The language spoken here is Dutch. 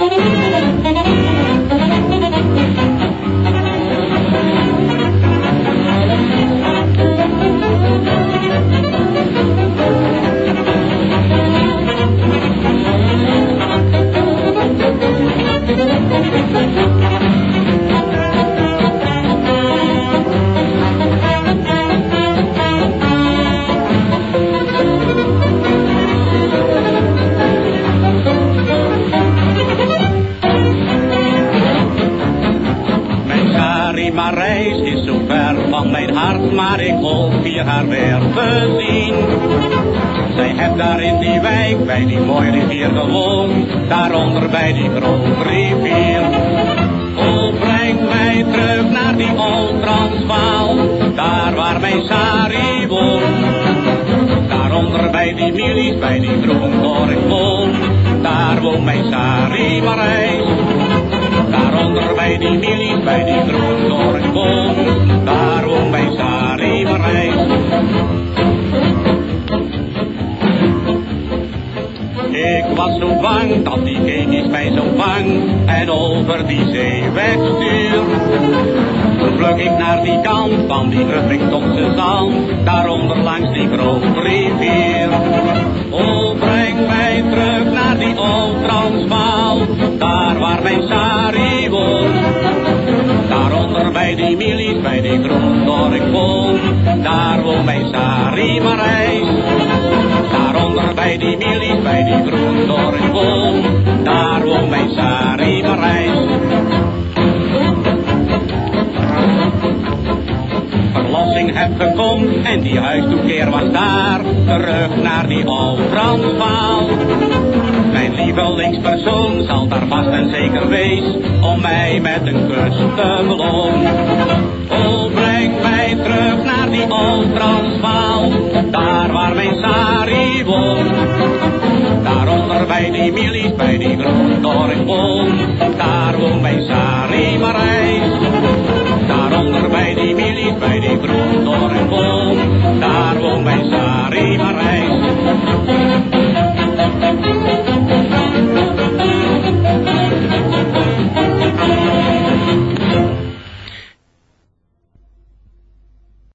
Thank you. Maar ik hoop hier haar weer te zien. Zij heeft daar in die wijk, bij die mooie rivier gewoond, daaronder bij die grote rivier. O, breng mij terug naar die oud Transvaal, daar waar mijn Sari woont. Daaronder bij die milies, bij die droom waar ik woon, daar woont mijn Sari Marijs. Ik was zo bang dat die keekjes mij zo bang en over die zee wegstuur. Toen vlug ik naar die kant van die Huffingtonse zand, daaronder langs die grote rivier. O, breng mij terug naar die oud Transvaal, daar waar mijn Sari woont. Daaronder bij die milies, bij die waar ik woon, daar woont mijn Sari Marijs. Bij die milies, bij die ik woon, daar woont mijn Sari Marijs. Verlossing heb gekomen en die huistoekeer was daar, terug naar die oude Transvaal. Mijn lievelingspersoon zal daar vast en zeker wees, om mij met een kus te belonen. O, breng mij terug naar die oude Transvaal, daar waar mijn Sari woon. Daaronder bij die milies, bij die grond, daar ik woon. Daar woont bij Sari